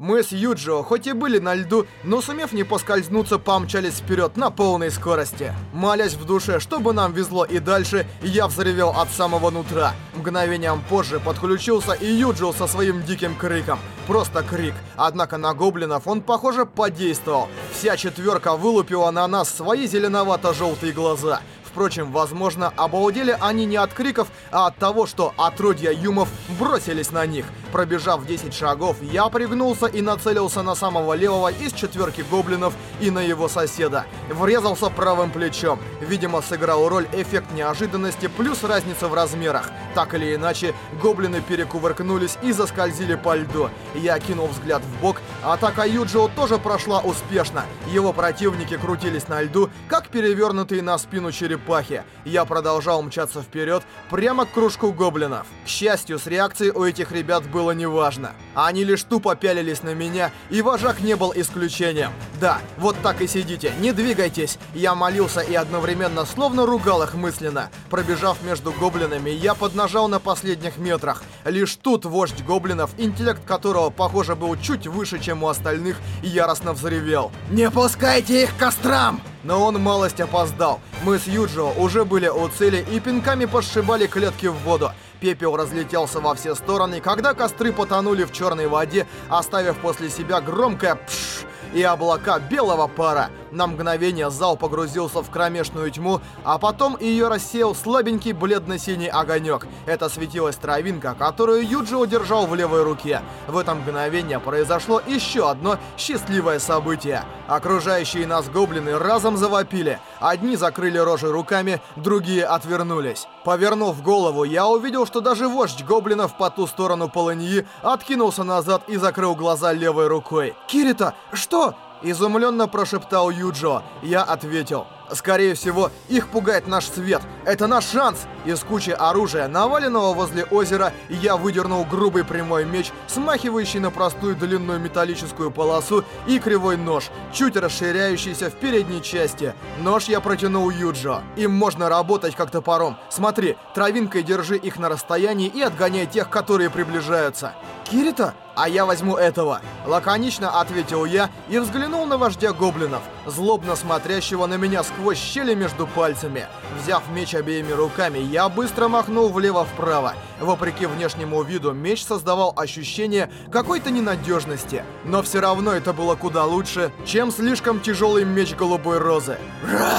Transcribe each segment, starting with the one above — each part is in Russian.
Мы с Юджио хоть и были на льду, но сумев не поскользнуться, помчались вперед на полной скорости. Молясь в душе, чтобы нам везло и дальше, я взревел от самого нутра. Мгновением позже подключился и Юджио со своим диким криком. Просто крик. Однако на гоблинов он, похоже, подействовал. Вся четверка вылупила на нас свои зеленовато-желтые глаза. Впрочем, возможно, обалдели они не от криков, а от того, что отродья юмов бросились на них. Пробежав 10 шагов, я пригнулся и нацелился на самого левого из четверки гоблинов и на его соседа. Врезался правым плечом. Видимо, сыграл роль эффект неожиданности плюс разница в размерах. Так или иначе, гоблины перекувыркнулись и заскользили по льду. Я кинул взгляд в бок. Атака Юджио тоже прошла успешно. Его противники крутились на льду, как перевернутые на спину черепахи. Я продолжал мчаться вперед, прямо к кружку гоблинов. К счастью, с реакцией у этих ребят было было неважно. Они лишь тупо пялились на меня, и вожак не был исключением. Да, вот так и сидите, не двигайтесь. Я молился и одновременно словно ругал их мысленно. Пробежав между гоблинами, я поднажал на последних метрах. Лишь тут вождь гоблинов, интеллект которого, похоже, был чуть выше, чем у остальных, яростно взревел. «Не пускайте их к кострам!» Но он малость опоздал. Мы с Юджио уже были у цели и пинками подшибали клетки в воду. Пепел разлетелся во все стороны, когда костры потонули в черной воде, оставив после себя громкое «пшш» и облака белого пара. На мгновение зал погрузился в кромешную тьму, а потом ее рассеял слабенький бледно-синий огонек. Это светилась травинка, которую Юджи удержал в левой руке. В это мгновение произошло еще одно счастливое событие. Окружающие нас гоблины разом завопили. Одни закрыли рожи руками, другие отвернулись. Повернув голову, я увидел, что даже вождь гоблинов по ту сторону полыньи откинулся назад и закрыл глаза левой рукой. «Кирита, что?» Изумленно прошептал Юджо. Я ответил. Скорее всего, их пугает наш свет. Это наш шанс! Из кучи оружия, наваленного возле озера, я выдернул грубый прямой меч, смахивающий на простую длинную металлическую полосу, и кривой нож, чуть расширяющийся в передней части. Нож я протянул Юджо. Им можно работать как топором. Смотри, травинкой держи их на расстоянии и отгоняй тех, которые приближаются. Кирита? А я возьму этого. Лаконично ответил я и взглянул на вождя гоблинов, злобно смотрящего на меня сквозь щели между пальцами. Взяв меч обеими руками, я быстро махнул влево-вправо. Вопреки внешнему виду, меч создавал ощущение какой-то ненадежности. Но все равно это было куда лучше, чем слишком тяжелый меч голубой розы. Ра!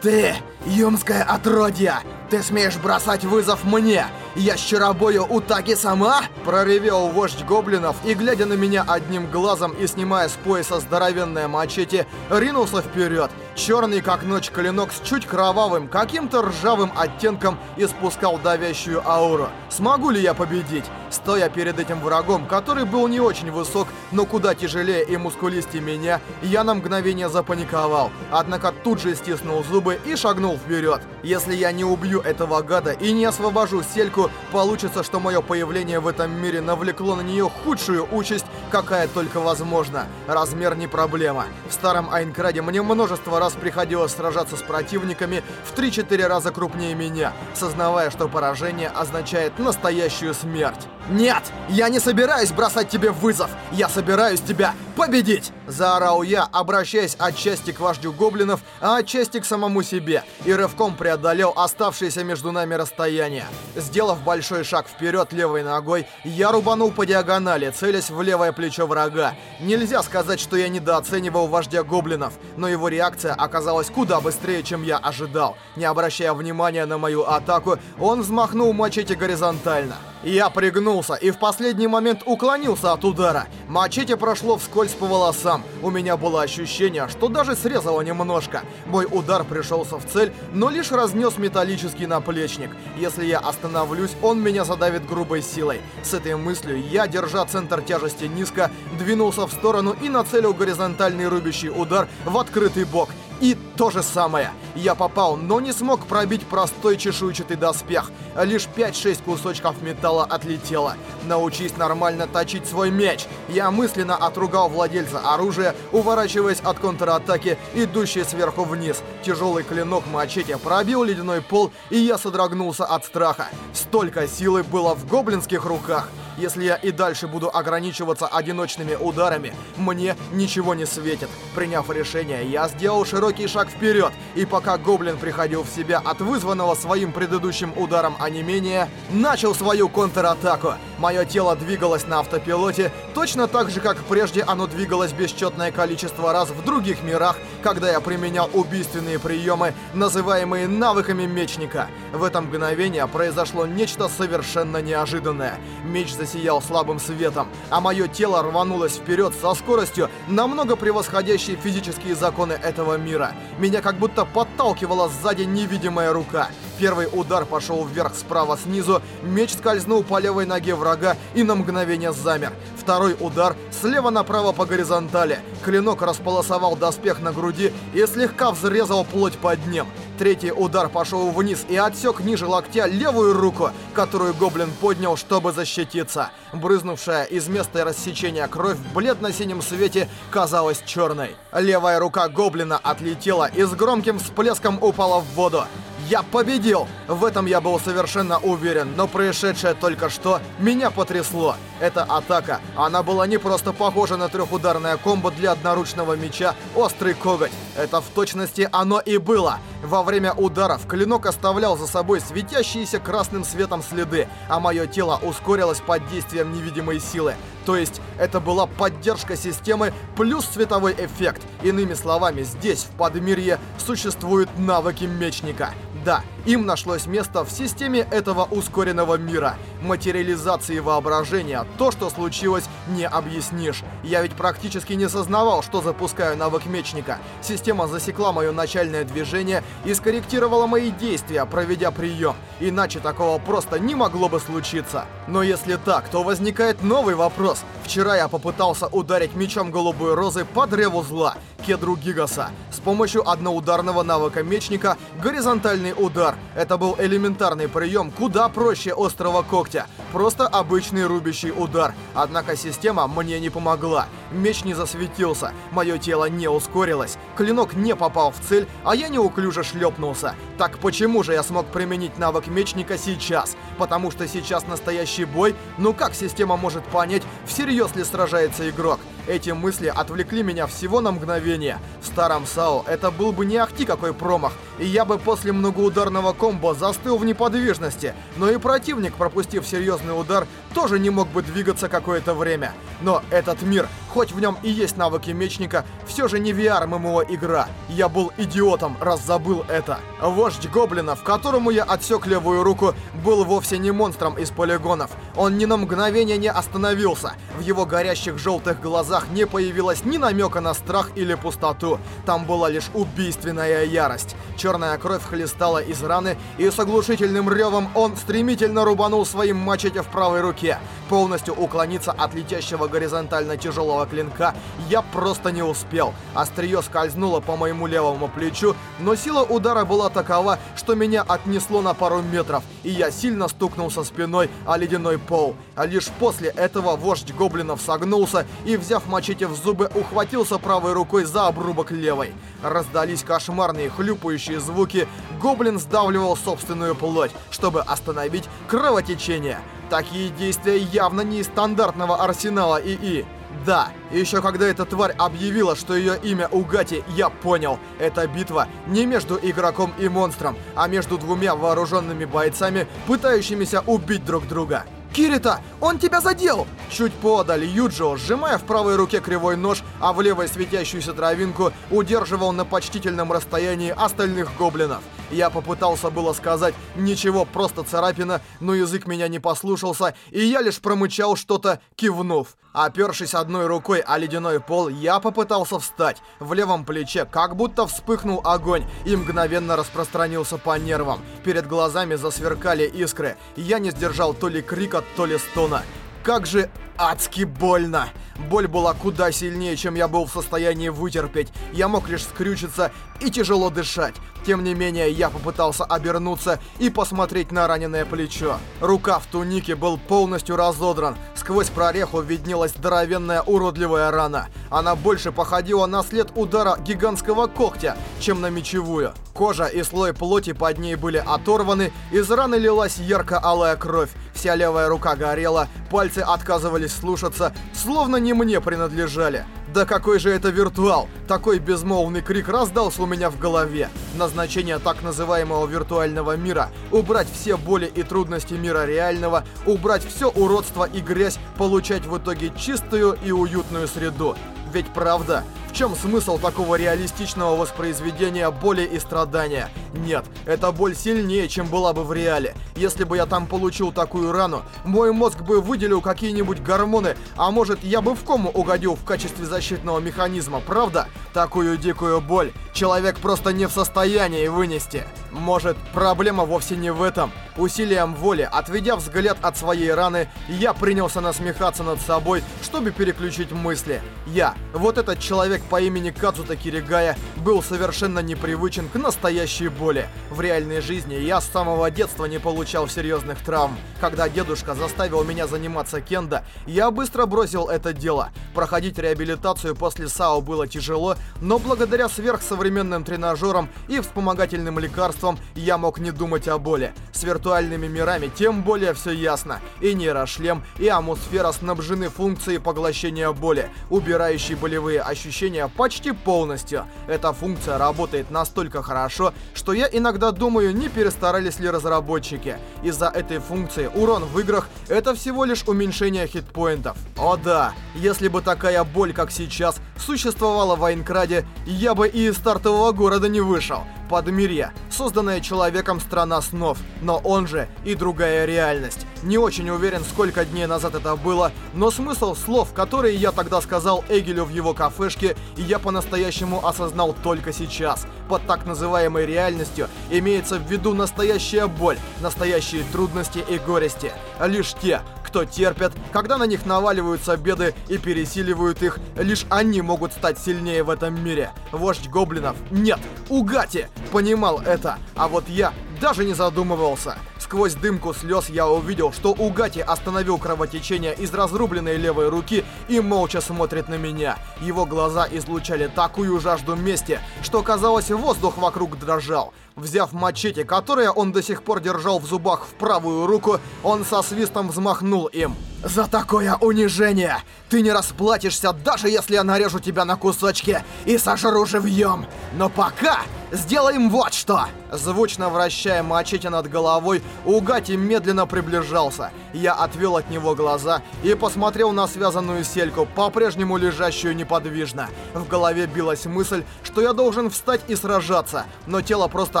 Ты, юмское отродье! Ты смеешь бросать вызов мне? Ящеробою Утаги сама? Проревел вождь гоблинов и, глядя на меня одним глазом и снимая с пояса здоровенное мачете, ринулся вперед. Черный как ночь клинок с чуть кровавым, каким-то ржавым оттенком испускал давящую ауру. Смогу ли я победить? Стоя перед этим врагом, который был не очень высок, но куда тяжелее и мускулистее меня, я на мгновение запаниковал. Однако тут же стиснул зубы и шагнул вперед. Если я не убью этого гада и не освобожу сельку, получится, что мое появление в этом мире навлекло на нее худшую участь, какая только возможна. Размер не проблема. В старом Айнкраде мне множество раз приходилось сражаться с противниками в 3-4 раза крупнее меня, сознавая, что поражение означает настоящую смерть. «Нет! Я не собираюсь бросать тебе вызов! Я собираюсь тебя победить!» Заорал я, обращаясь отчасти к вождю гоблинов, а отчасти к самому себе, и рывком преодолел оставшееся между нами расстояние. Сделав большой шаг вперед левой ногой, я рубанул по диагонали, целясь в левое плечо врага. Нельзя сказать, что я недооценивал вождя гоблинов, но его реакция оказалась куда быстрее, чем я ожидал. Не обращая внимания на мою атаку, он взмахнул мачете горизонтально. Я пригнулся и в последний момент уклонился от удара. Мачете прошло вскользь по волосам. У меня было ощущение, что даже срезало немножко. Мой удар пришелся в цель, но лишь разнес металлический наплечник. Если я остановлюсь, он меня задавит грубой силой. С этой мыслью я, держа центр тяжести низко, двинулся в сторону и нацелил горизонтальный рубящий удар в открытый бок. И то же самое. Я попал, но не смог пробить простой чешуйчатый доспех. Лишь 5-6 кусочков металла отлетело. Научись нормально точить свой меч. Я мысленно отругал владельца оружия, уворачиваясь от контратаки, идущей сверху вниз. Тяжелый клинок мачете пробил ледяной пол, и я содрогнулся от страха. Столько силы было в гоблинских руках. Если я и дальше буду ограничиваться одиночными ударами, мне ничего не светит. Приняв решение, я сделал широкий шаг вперед, и пока гоблин приходил в себя от вызванного своим предыдущим ударом онемения, начал свою контратаку. Мое тело двигалось на автопилоте, точно так же, как прежде оно двигалось бесчетное количество раз в других мирах, когда я применял убийственные приемы, называемые навыками мечника. В это мгновение произошло нечто совершенно неожиданное. Меч засиял слабым светом, а мое тело рванулось вперед со скоростью, намного превосходящей физические законы этого мира. Меня как будто подталкивала сзади невидимая рука. Первый удар пошел вверх справа снизу, меч скользнул по левой ноге врага и на мгновение замер. Второй удар слева направо по горизонтали. Клинок располосовал доспех на груди и слегка взрезал плоть под ним. Третий удар пошел вниз и отсек ниже локтя левую руку, которую гоблин поднял, чтобы защититься. Брызнувшая из места рассечения кровь в бледно-синем свете казалась черной. Левая рука гоблина отлетела и с громким всплеском упала в воду. Я победил! В этом я был совершенно уверен, но происшедшее только что меня потрясло. Эта атака, она была не просто похожа на трехударное комбо для одноручного меча «Острый коготь». Это в точности оно и было. Во время ударов клинок оставлял за собой светящиеся красным светом следы, а мое тело ускорилось под действием невидимой силы. То есть это была поддержка системы плюс световой эффект. Иными словами, здесь, в Подмирье, существуют навыки мечника. Да, им нашлось место в системе этого ускоренного мира. Материализации воображения, то, что случилось, не объяснишь. Я ведь практически не сознавал, что запускаю навык мечника. Система засекла мое начальное движение и скорректировала мои действия, проведя прием. Иначе такого просто не могло бы случиться. Но если так, то возникает новый вопрос. Вчера я попытался ударить мечом голубой розы по древу зла, кедру Гигаса. С помощью одноударного навыка мечника горизонтальный удар. Это был элементарный прием, куда проще острого когтя. Просто обычный рубящий удар. Однако система мне не помогла. Меч не засветился, мое тело не ускорилось, клинок не попал в цель, а я неуклюже шлепнулся. Так почему же я смог применить навык мечника сейчас? Потому что сейчас настоящий бой? Ну как система может понять, всерьез ли сражается игрок? Эти мысли отвлекли меня всего на мгновение. В старом САО это был бы не ахти какой промах, и я бы после многоударного комбо застыл в неподвижности, но и противник, пропустив серьезный удар, тоже не мог бы двигаться какое-то время. Но этот мир, хоть в нем и есть навыки мечника, все же не VR ММО игра. Я был идиотом, раз забыл это. Вождь гоблинов, которому я отсек левую руку, был вовсе не монстром из полигонов. Он ни на мгновение не остановился. В его горящих желтых глазах не появилось ни намека на страх или пустоту. Там была лишь убийственная ярость. Черная кровь хлестала из раны, и с оглушительным ревом он стремительно рубанул своим мачете в правой руке. Полностью уклониться от летящего горизонтально тяжелого клинка я просто не успел. Острие скользнуло по моему левому плечу, но сила удара была такова, что меня отнесло на пару метров, и я сильно стукнулся спиной о ледяной пол. А лишь после этого вождь гоблинов согнулся и, взяв мачете в зубы, ухватился правой рукой за обрубок левой. Раздались кошмарные хлюпающие звуки, гоблин сдавливал собственную плоть, чтобы остановить кровотечение. Такие действия явно не из стандартного арсенала ИИ. Да, еще когда эта тварь объявила, что ее имя Угати, я понял. Эта битва не между игроком и монстром, а между двумя вооруженными бойцами, пытающимися убить друг друга. «Кирита, он тебя задел!» Чуть подаль Юджио, сжимая в правой руке кривой нож, а в левой светящуюся травинку, удерживал на почтительном расстоянии остальных гоблинов. Я попытался было сказать «ничего, просто царапина», но язык меня не послушался, и я лишь промычал что-то, кивнув. Опершись одной рукой о ледяной пол, я попытался встать. В левом плече как будто вспыхнул огонь и мгновенно распространился по нервам. Перед глазами засверкали искры. Я не сдержал то ли крика, то ли стона. Как же адски больно! Боль была куда сильнее, чем я был в состоянии вытерпеть. Я мог лишь скрючиться и тяжело дышать. Тем не менее, я попытался обернуться и посмотреть на раненое плечо. Рука в тунике был полностью разодран. Сквозь прореху виднелась здоровенная уродливая рана. Она больше походила на след удара гигантского когтя, чем на мечевую. Кожа и слой плоти под ней были оторваны, из раны лилась ярко-алая кровь. Вся левая рука горела, пальцы отказывались слушаться, словно не мне принадлежали. Да какой же это виртуал? Такой безмолвный крик раздался у меня в голове. Назначение так называемого виртуального мира — убрать все боли и трудности мира реального, убрать все уродство и грязь, получать в итоге чистую и уютную среду. Ведь правда, в чем смысл такого реалистичного воспроизведения боли и страдания? Нет, эта боль сильнее, чем была бы в реале. Если бы я там получил такую рану, мой мозг бы выделил какие-нибудь гормоны, а может я бы в кому угодил в качестве защитного механизма, правда? Такую дикую боль человек просто не в состоянии вынести. Может, проблема вовсе не в этом. Усилием воли, отведя взгляд от своей раны, я принялся насмехаться над собой, чтобы переключить мысли. Я, вот этот человек по имени Кадзута Киригая, был совершенно непривычен к настоящей боли. В реальной жизни я с самого детства не получал серьезных травм. Когда дедушка заставил меня заниматься кендо, я быстро бросил это дело. Проходить реабилитацию после САО было тяжело, но благодаря сверхсовременным тренажерам и вспомогательным лекарствам я мог не думать о боли. С виртуальными мирами тем более все ясно. И нейрошлем, и атмосфера снабжены функцией поглощения боли, убирающей болевые ощущения почти полностью. Эта функция работает настолько хорошо, что я иногда думаю, не перестарались ли разработчики. Из-за этой функции урон в играх это всего лишь уменьшение хитпоинтов. О да, если бы такая боль, как сейчас, существовала в Айнкраде, я бы и из стартового города не вышел. Подмирье, созданная человеком страна снов, но он же и другая реальность. Не очень уверен, сколько дней назад это было, но смысл слов, которые я тогда сказал Эгелю в его кафешке, я по-настоящему осознал только сейчас. Под так называемой реальностью имеется в виду настоящая боль, настоящие трудности и горести. Лишь те, кто терпят, когда на них наваливаются беды и пересиливают их, лишь они могут стать сильнее в этом мире. Вождь гоблинов, нет, Угати, понимал это, а вот я даже не задумывался. Сквозь дымку слез я увидел, что Угати остановил кровотечение из разрубленной левой руки и молча смотрит на меня. Его глаза излучали такую жажду мести, что казалось воздух вокруг дрожал. Взяв мачете, которое он до сих пор держал в зубах в правую руку, он со свистом взмахнул им. «За такое унижение! Ты не расплатишься, даже если я нарежу тебя на кусочки и сожру живьем! Но пока сделаем вот что!» Звучно вращая мачете над головой, Угати медленно приближался. Я отвел от него глаза и посмотрел на связанную сельку, по-прежнему лежащую неподвижно. В голове билась мысль, что я должен встать и сражаться, но тело просто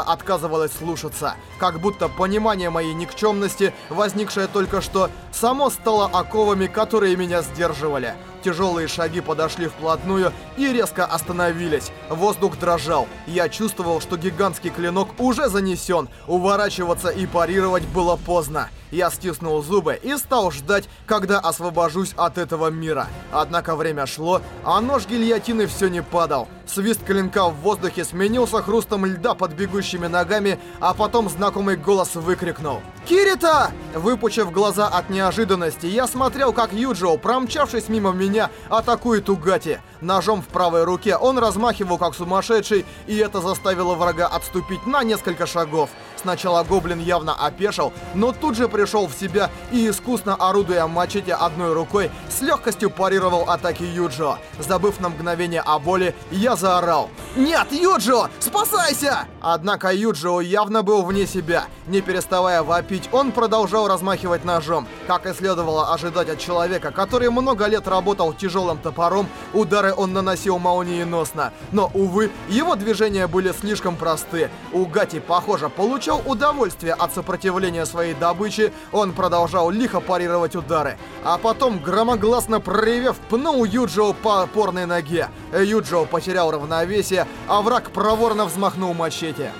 отказывалось слушаться. Как будто понимание моей никчемности, возникшее только что, само стало оковами, которые меня сдерживали. Тяжелые шаги подошли вплотную и резко остановились. Воздух дрожал. Я чувствовал, что гигантский клинок уже занесен. Уворачиваться и парировать было поздно. Я стиснул зубы и стал ждать, когда освобожусь от этого мира. Однако время шло, а нож гильотины все не падал. Свист клинка в воздухе сменился хрустом льда под бегущими ногами, а потом знакомый голос выкрикнул. «Кирита!» Выпучив глаза от неожиданности, я смотрел, как Юджио, промчавшись мимо меня, атакует Угати. Ножом в правой руке он размахивал как сумасшедший, и это заставило врага отступить на несколько шагов. Сначала гоблин явно опешил, но тут же пришел в себя и, искусно орудуя мачете одной рукой, с легкостью парировал атаки Юджио. Забыв на мгновение о боли, я заорал. «Нет, Юджио, спасайся!» Однако Юджио явно был вне себя. Не переставая вопить, он продолжал размахивать ножом. Как и следовало ожидать от человека, который много лет работал тяжелым топором, удары он наносил молниеносно. Но, увы, его движения были слишком просты. У Гати, похоже, получал удовольствие от сопротивления своей добычи, он продолжал лихо парировать удары. А потом, громогласно проревев, пнул Юджио по опорной ноге. Юджио потерял равновесие, а враг проворно взмахнул мачете.